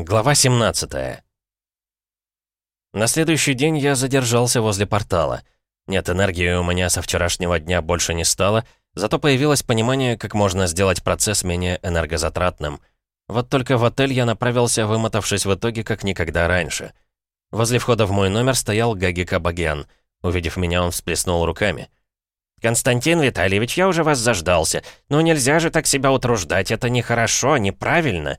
Глава 17 На следующий день я задержался возле портала. Нет, энергии у меня со вчерашнего дня больше не стало, зато появилось понимание, как можно сделать процесс менее энергозатратным. Вот только в отель я направился, вымотавшись в итоге как никогда раньше. Возле входа в мой номер стоял Гаги Кабагян. Увидев меня, он всплеснул руками. «Константин Витальевич, я уже вас заждался. Но нельзя же так себя утруждать, это нехорошо, неправильно».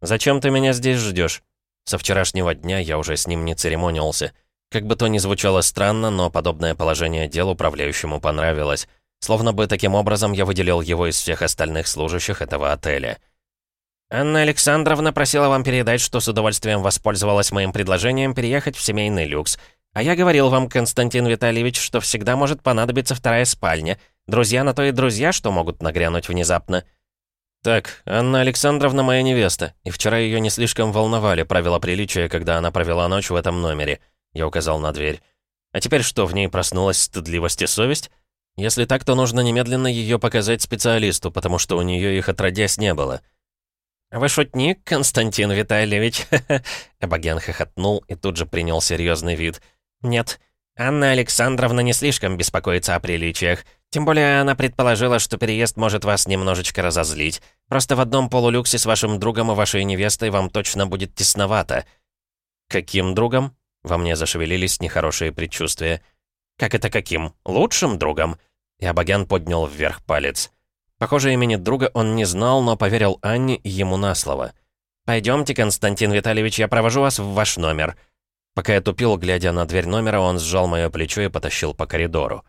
«Зачем ты меня здесь ждешь? Со вчерашнего дня я уже с ним не церемонился. Как бы то ни звучало странно, но подобное положение дел управляющему понравилось. Словно бы таким образом я выделил его из всех остальных служащих этого отеля. «Анна Александровна просила вам передать, что с удовольствием воспользовалась моим предложением переехать в семейный люкс. А я говорил вам, Константин Витальевич, что всегда может понадобиться вторая спальня. Друзья на то и друзья, что могут нагрянуть внезапно». «Так, Анна Александровна моя невеста, и вчера ее не слишком волновали правила приличия, когда она провела ночь в этом номере», — я указал на дверь. «А теперь что, в ней проснулась стыдливость и совесть? Если так, то нужно немедленно ее показать специалисту, потому что у нее их отродясь не было». «Вы шутник, Константин Витальевич?» Абаген хохотнул и тут же принял серьезный вид. «Нет, Анна Александровна не слишком беспокоится о приличиях. Тем более она предположила, что переезд может вас немножечко разозлить. Просто в одном полулюксе с вашим другом и вашей невестой вам точно будет тесновато». «Каким другом?» Во мне зашевелились нехорошие предчувствия. «Как это каким? Лучшим другом?» И Абагян поднял вверх палец. Похоже, имени друга он не знал, но поверил Анне ему на слово. «Пойдемте, Константин Витальевич, я провожу вас в ваш номер». Пока я тупил, глядя на дверь номера, он сжал мое плечо и потащил по коридору.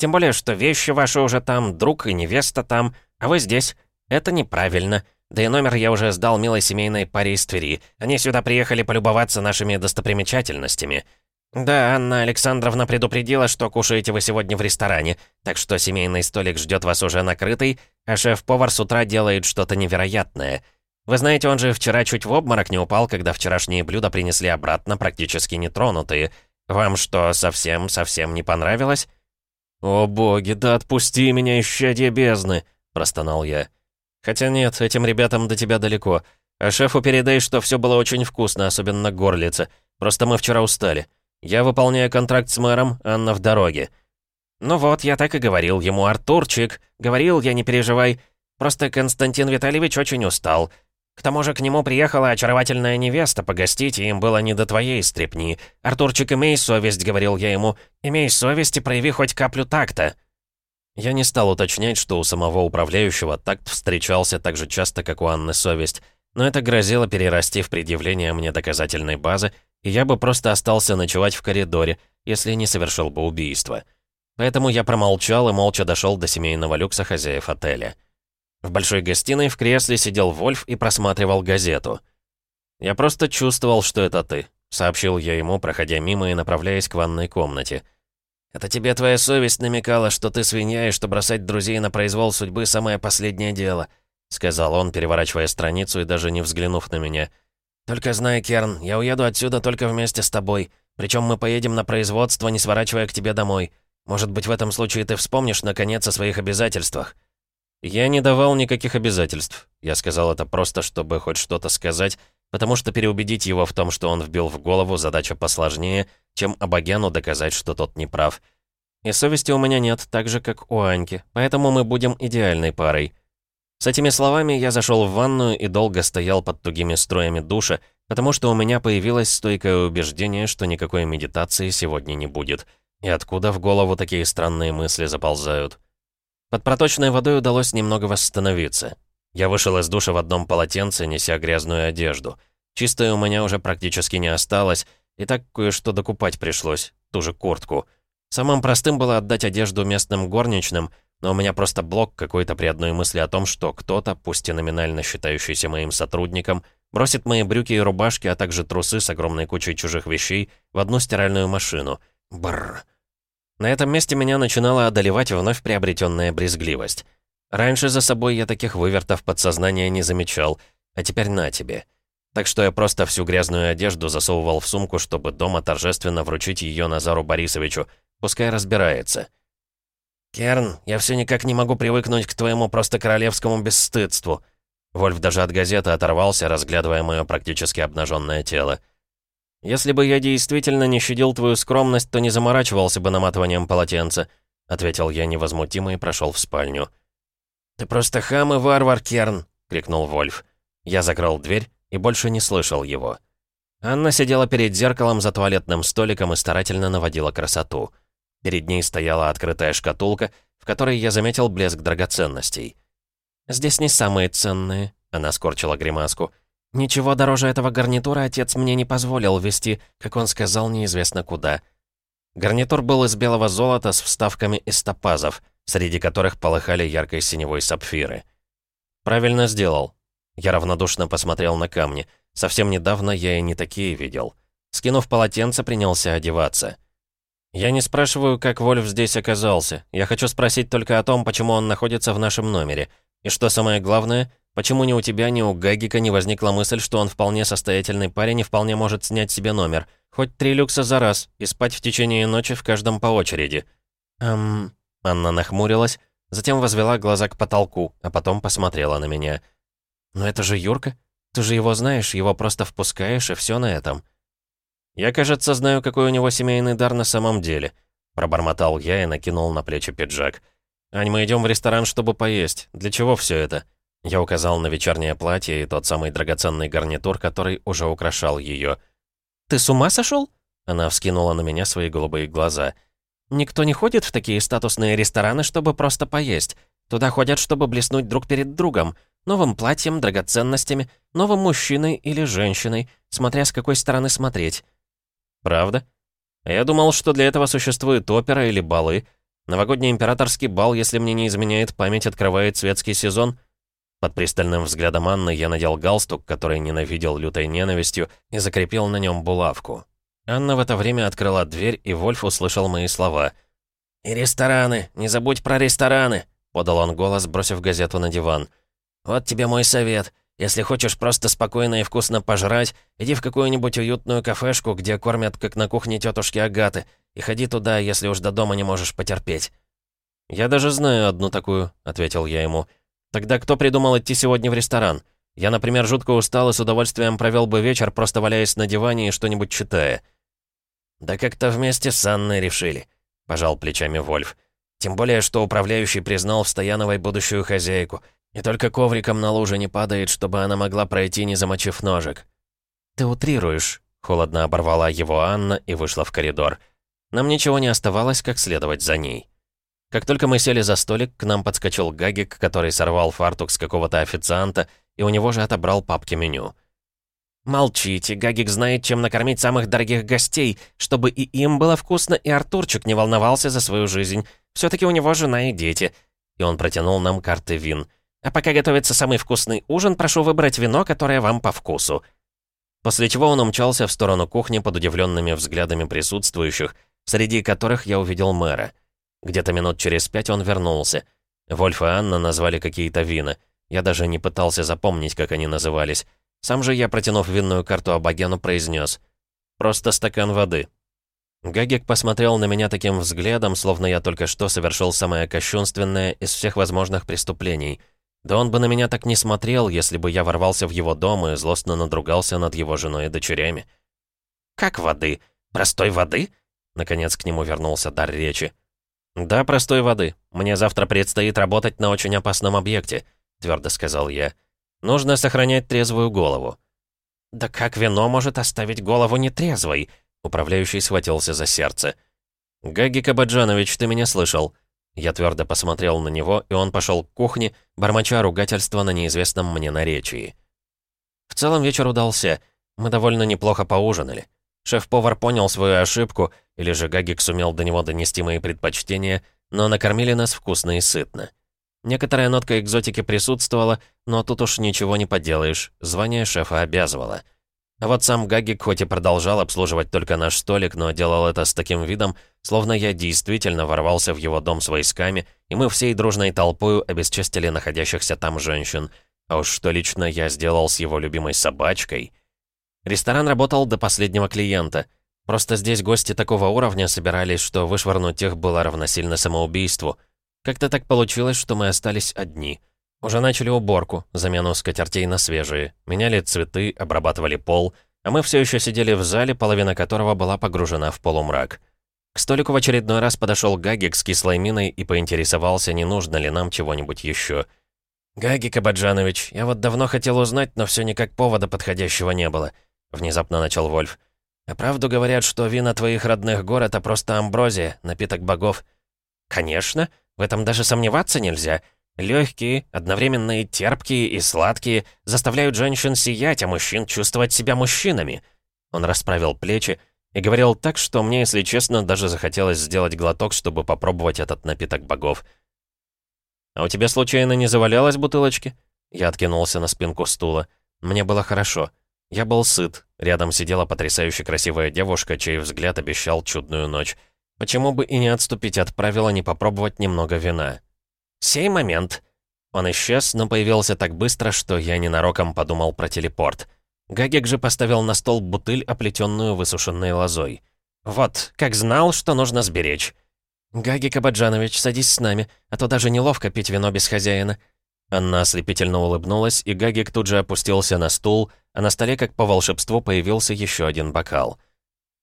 Тем более, что вещи ваши уже там, друг и невеста там, а вы здесь. Это неправильно. Да и номер я уже сдал милой семейной паре из Твери. Они сюда приехали полюбоваться нашими достопримечательностями. Да, Анна Александровна предупредила, что кушаете вы сегодня в ресторане, так что семейный столик ждет вас уже накрытый, а шеф-повар с утра делает что-то невероятное. Вы знаете, он же вчера чуть в обморок не упал, когда вчерашние блюда принесли обратно практически нетронутые. Вам что, совсем-совсем не понравилось? «О боги, да отпусти меня, исчадие бездны!» — простонал я. «Хотя нет, этим ребятам до тебя далеко. А шефу передай, что все было очень вкусно, особенно горлица. Просто мы вчера устали. Я выполняю контракт с мэром, Анна в дороге». «Ну вот, я так и говорил ему, Артурчик. Говорил я, не переживай. Просто Константин Витальевич очень устал. К тому же к нему приехала очаровательная невеста погостить, и им было не до твоей стрепни. «Артурчик, имей совесть», — говорил я ему. «Имей совесть и прояви хоть каплю такта». Я не стал уточнять, что у самого управляющего такт встречался так же часто, как у Анны совесть, но это грозило перерасти в предъявление мне доказательной базы, и я бы просто остался ночевать в коридоре, если не совершил бы убийство. Поэтому я промолчал и молча дошел до семейного люкса хозяев отеля. В большой гостиной в кресле сидел Вольф и просматривал газету. «Я просто чувствовал, что это ты», — сообщил я ему, проходя мимо и направляясь к ванной комнате. «Это тебе твоя совесть намекала, что ты свинья и что бросать друзей на произвол судьбы — самое последнее дело», — сказал он, переворачивая страницу и даже не взглянув на меня. «Только знай, Керн, я уеду отсюда только вместе с тобой. Причем мы поедем на производство, не сворачивая к тебе домой. Может быть, в этом случае ты вспомнишь, наконец, о своих обязательствах». «Я не давал никаких обязательств. Я сказал это просто, чтобы хоть что-то сказать, потому что переубедить его в том, что он вбил в голову, задача посложнее, чем Абагяну доказать, что тот не прав. И совести у меня нет, так же, как у Аньки, поэтому мы будем идеальной парой». С этими словами я зашел в ванную и долго стоял под тугими строями душа, потому что у меня появилось стойкое убеждение, что никакой медитации сегодня не будет. И откуда в голову такие странные мысли заползают? Под проточной водой удалось немного восстановиться. Я вышел из душа в одном полотенце, неся грязную одежду. Чистой у меня уже практически не осталось, и так кое-что докупать пришлось, ту же куртку. Самым простым было отдать одежду местным горничным, но у меня просто блок какой-то при одной мысли о том, что кто-то, пусть и номинально считающийся моим сотрудником, бросит мои брюки и рубашки, а также трусы с огромной кучей чужих вещей в одну стиральную машину. Бррр. На этом месте меня начинала одолевать вновь приобретенная брезгливость. Раньше за собой я таких вывертов подсознания не замечал, а теперь на тебе. Так что я просто всю грязную одежду засовывал в сумку, чтобы дома торжественно вручить ее Назару Борисовичу, пускай разбирается. «Керн, я все никак не могу привыкнуть к твоему просто королевскому бесстыдству». Вольф даже от газеты оторвался, разглядывая мое практически обнаженное тело. «Если бы я действительно не щадил твою скромность, то не заморачивался бы наматыванием полотенца», ответил я невозмутимо и прошел в спальню. «Ты просто хам и варвар, Керн!» — крикнул Вольф. Я закрыл дверь и больше не слышал его. Анна сидела перед зеркалом за туалетным столиком и старательно наводила красоту. Перед ней стояла открытая шкатулка, в которой я заметил блеск драгоценностей. «Здесь не самые ценные», — она скорчила гримаску. «Ничего дороже этого гарнитура отец мне не позволил вести, как он сказал, неизвестно куда». Гарнитур был из белого золота с вставками из топазов, среди которых полыхали яркой синевой сапфиры. «Правильно сделал». Я равнодушно посмотрел на камни. Совсем недавно я и не такие видел. Скинув полотенце, принялся одеваться. «Я не спрашиваю, как Вольф здесь оказался. Я хочу спросить только о том, почему он находится в нашем номере. И что самое главное, почему ни у тебя, ни у Гагика не возникла мысль, что он вполне состоятельный парень и вполне может снять себе номер. Хоть три люкса за раз, и спать в течение ночи в каждом по очереди». «Эм...» Анна нахмурилась, затем возвела глаза к потолку, а потом посмотрела на меня. «Но это же Юрка. Ты же его знаешь, его просто впускаешь, и все на этом». «Я, кажется, знаю, какой у него семейный дар на самом деле», пробормотал я и накинул на плечи пиджак. «Ань, мы идем в ресторан, чтобы поесть. Для чего все это?» Я указал на вечернее платье и тот самый драгоценный гарнитур, который уже украшал ее. «Ты с ума сошел?» Она вскинула на меня свои голубые глаза. «Никто не ходит в такие статусные рестораны, чтобы просто поесть. Туда ходят, чтобы блеснуть друг перед другом. Новым платьем, драгоценностями, новым мужчиной или женщиной, смотря с какой стороны смотреть. Правда? Я думал, что для этого существует опера или балы. Новогодний императорский бал, если мне не изменяет память, открывает светский сезон. Под пристальным взглядом Анны я надел галстук, который ненавидел лютой ненавистью, и закрепил на нем булавку. Анна в это время открыла дверь, и Вольф услышал мои слова. «И рестораны! Не забудь про рестораны!» — подал он голос, бросив газету на диван. «Вот тебе мой совет. Если хочешь просто спокойно и вкусно пожрать, иди в какую-нибудь уютную кафешку, где кормят, как на кухне тетушки Агаты, и ходи туда, если уж до дома не можешь потерпеть». «Я даже знаю одну такую», — ответил я ему. «Тогда кто придумал идти сегодня в ресторан? Я, например, жутко устал и с удовольствием провел бы вечер, просто валяясь на диване и что-нибудь читая». «Да как-то вместе с Анной решили», — пожал плечами Вольф. «Тем более, что управляющий признал в Стояновой будущую хозяйку, и только ковриком на луже не падает, чтобы она могла пройти, не замочив ножек. «Ты утрируешь», — холодно оборвала его Анна и вышла в коридор. Нам ничего не оставалось, как следовать за ней. Как только мы сели за столик, к нам подскочил Гагик, который сорвал фартук с какого-то официанта, и у него же отобрал папки меню. «Молчите, Гагик знает, чем накормить самых дорогих гостей, чтобы и им было вкусно, и Артурчик не волновался за свою жизнь. все таки у него жена и дети». И он протянул нам карты вин — а пока готовится самый вкусный ужин, прошу выбрать вино, которое вам по вкусу». После чего он умчался в сторону кухни под удивленными взглядами присутствующих, среди которых я увидел мэра. Где-то минут через пять он вернулся. Вольф и Анна назвали какие-то вина. Я даже не пытался запомнить, как они назывались. Сам же я, протянув винную карту Абагену, произнес «Просто стакан воды». Гагик посмотрел на меня таким взглядом, словно я только что совершил самое кощунственное из всех возможных преступлений — да он бы на меня так не смотрел, если бы я ворвался в его дом и злостно надругался над его женой и дочерями. «Как воды? Простой воды?» Наконец к нему вернулся дар речи. «Да, простой воды. Мне завтра предстоит работать на очень опасном объекте», — твердо сказал я. «Нужно сохранять трезвую голову». «Да как вино может оставить голову нетрезвой?» Управляющий схватился за сердце. «Гаги Кабаджанович, ты меня слышал?» Я твердо посмотрел на него, и он пошел к кухне, бормоча ругательства на неизвестном мне наречии. В целом вечер удался. Мы довольно неплохо поужинали. Шеф-повар понял свою ошибку, или же Гагик сумел до него донести мои предпочтения, но накормили нас вкусно и сытно. Некоторая нотка экзотики присутствовала, но тут уж ничего не поделаешь, звание шефа обязывало — а вот сам Гагик хоть и продолжал обслуживать только наш столик, но делал это с таким видом, словно я действительно ворвался в его дом с войсками, и мы всей дружной толпою обесчестили находящихся там женщин. А уж что лично я сделал с его любимой собачкой. Ресторан работал до последнего клиента. Просто здесь гости такого уровня собирались, что вышвырнуть их было равносильно самоубийству. Как-то так получилось, что мы остались одни. Уже начали уборку, замену скатертей на свежие, меняли цветы, обрабатывали пол, а мы все еще сидели в зале, половина которого была погружена в полумрак. К столику в очередной раз подошел Гагик с кислой миной и поинтересовался, не нужно ли нам чего-нибудь еще. «Гагик Абаджанович, я вот давно хотел узнать, но все никак повода подходящего не было», — внезапно начал Вольф. «А правду говорят, что вина твоих родных гор — это просто амброзия, напиток богов». «Конечно, в этом даже сомневаться нельзя. Легкие, одновременно и терпкие, и сладкие, заставляют женщин сиять, а мужчин чувствовать себя мужчинами». Он расправил плечи и говорил так, что мне, если честно, даже захотелось сделать глоток, чтобы попробовать этот напиток богов. «А у тебя случайно не завалялось бутылочки?» Я откинулся на спинку стула. Мне было хорошо. Я был сыт. Рядом сидела потрясающе красивая девушка, чей взгляд обещал чудную ночь. Почему бы и не отступить от правила не попробовать немного вина? «Сей момент!» Он исчез, но появился так быстро, что я ненароком подумал про телепорт. Гагик же поставил на стол бутыль, оплетенную высушенной лозой. «Вот, как знал, что нужно сберечь». «Гагик Абаджанович, садись с нами, а то даже неловко пить вино без хозяина». Анна ослепительно улыбнулась, и Гагик тут же опустился на стул, а на столе, как по волшебству, появился еще один бокал.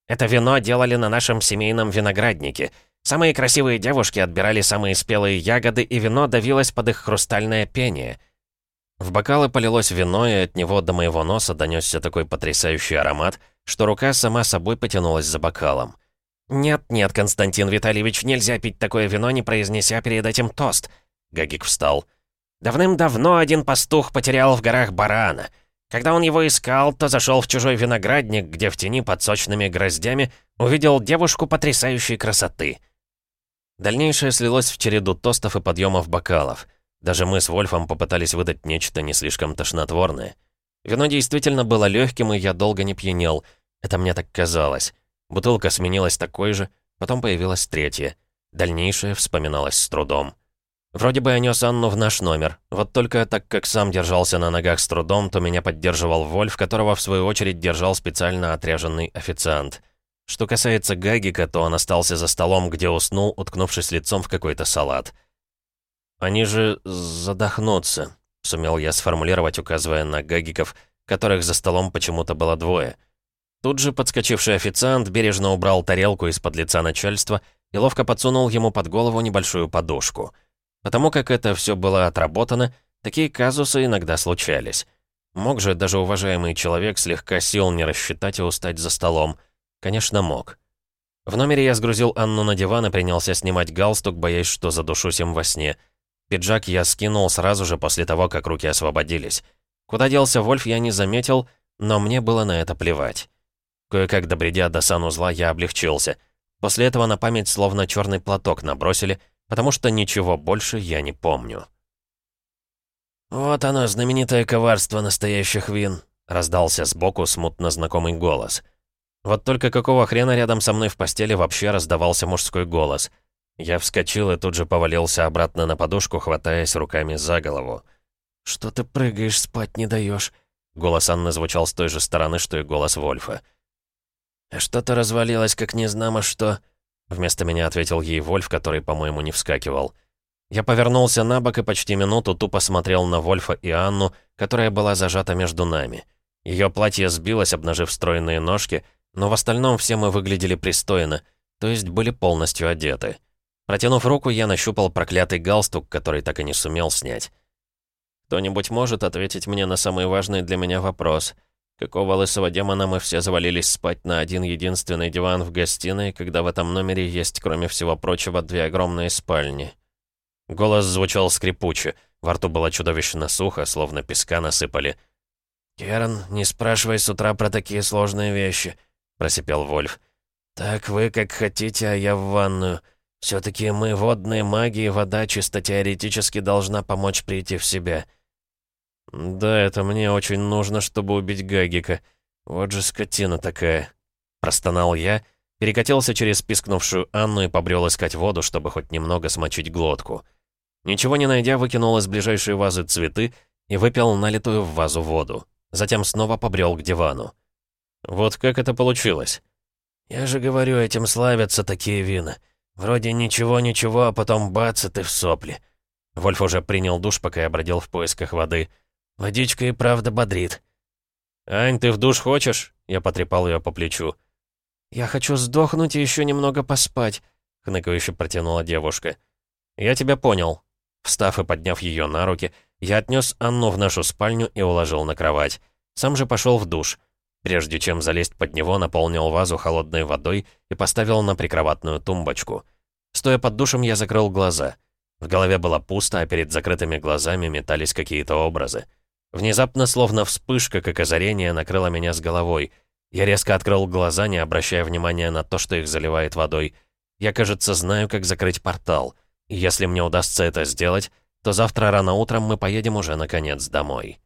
«Это вино делали на нашем семейном винограднике. Самые красивые девушки отбирали самые спелые ягоды, и вино давилось под их хрустальное пение». В бокалы полилось вино, и от него до моего носа донесся такой потрясающий аромат, что рука сама собой потянулась за бокалом. «Нет-нет, Константин Витальевич, нельзя пить такое вино, не произнеся перед этим тост». Гагик встал. «Давным-давно один пастух потерял в горах барана. Когда он его искал, то зашел в чужой виноградник, где в тени под сочными гроздями увидел девушку потрясающей красоты». Дальнейшее слилось в череду тостов и подъемов бокалов. Даже мы с Вольфом попытались выдать нечто не слишком тошнотворное. Вино действительно было легким, и я долго не пьянел. Это мне так казалось. Бутылка сменилась такой же, потом появилась третья. Дальнейшее вспоминалось с трудом. Вроде бы я нес Анну в наш номер. Вот только так как сам держался на ногах с трудом, то меня поддерживал Вольф, которого в свою очередь держал специально отряженный официант. Что касается Гагика, то он остался за столом, где уснул, уткнувшись лицом в какой-то салат. «Они же задохнутся», — сумел я сформулировать, указывая на Гагиков, которых за столом почему-то было двое. Тут же подскочивший официант бережно убрал тарелку из-под лица начальства и ловко подсунул ему под голову небольшую подушку. Потому как это все было отработано, такие казусы иногда случались. Мог же даже уважаемый человек слегка сил не рассчитать и устать за столом. Конечно, мог. В номере я сгрузил Анну на диван и принялся снимать галстук, боясь, что задушусь им во сне — Пиджак я скинул сразу же после того, как руки освободились. Куда делся Вольф, я не заметил, но мне было на это плевать. Кое-как добредя до санузла, я облегчился. После этого на память словно черный платок набросили, потому что ничего больше я не помню. «Вот оно, знаменитое коварство настоящих вин», — раздался сбоку смутно знакомый голос. Вот только какого хрена рядом со мной в постели вообще раздавался мужской голос — я вскочил и тут же повалился обратно на подушку, хватаясь руками за голову. «Что ты прыгаешь, спать не даешь? Голос Анны звучал с той же стороны, что и голос Вольфа. «Что-то развалилось, как не знамо что...» Вместо меня ответил ей Вольф, который, по-моему, не вскакивал. Я повернулся на бок и почти минуту тупо смотрел на Вольфа и Анну, которая была зажата между нами. Ее платье сбилось, обнажив стройные ножки, но в остальном все мы выглядели пристойно, то есть были полностью одеты. Протянув руку, я нащупал проклятый галстук, который так и не сумел снять. «Кто-нибудь может ответить мне на самый важный для меня вопрос? Какого лысого демона мы все завалились спать на один единственный диван в гостиной, когда в этом номере есть, кроме всего прочего, две огромные спальни?» Голос звучал скрипуче, во рту было чудовищно сухо, словно песка насыпали. «Керн, не спрашивай с утра про такие сложные вещи», — просипел Вольф. «Так вы как хотите, а я в ванную». Все-таки мы водные маги, и вода чисто теоретически должна помочь прийти в себя. Да, это мне очень нужно, чтобы убить Гагика. Вот же скотина такая. Простонал я, перекатился через пискнувшую Анну и побрел искать воду, чтобы хоть немного смочить глотку. Ничего не найдя, выкинул из ближайшей вазы цветы и выпил налитую в вазу воду. Затем снова побрел к дивану. Вот как это получилось? Я же говорю, этим славятся такие вина. Вроде ничего-ничего, а потом бац, и ты в сопли. Вольф уже принял душ, пока я бродил в поисках воды. «Водичка и правда бодрит». «Ань, ты в душ хочешь?» Я потрепал ее по плечу. «Я хочу сдохнуть и еще немного поспать», — хныкающе протянула девушка. «Я тебя понял». Встав и подняв ее на руки, я отнес Анну в нашу спальню и уложил на кровать. Сам же пошел в душ. Прежде чем залезть под него, наполнил вазу холодной водой и поставил на прикроватную тумбочку. Стоя под душем, я закрыл глаза. В голове было пусто, а перед закрытыми глазами метались какие-то образы. Внезапно, словно вспышка, как озарение, накрыло меня с головой. Я резко открыл глаза, не обращая внимания на то, что их заливает водой. Я, кажется, знаю, как закрыть портал. И если мне удастся это сделать, то завтра рано утром мы поедем уже, наконец, домой.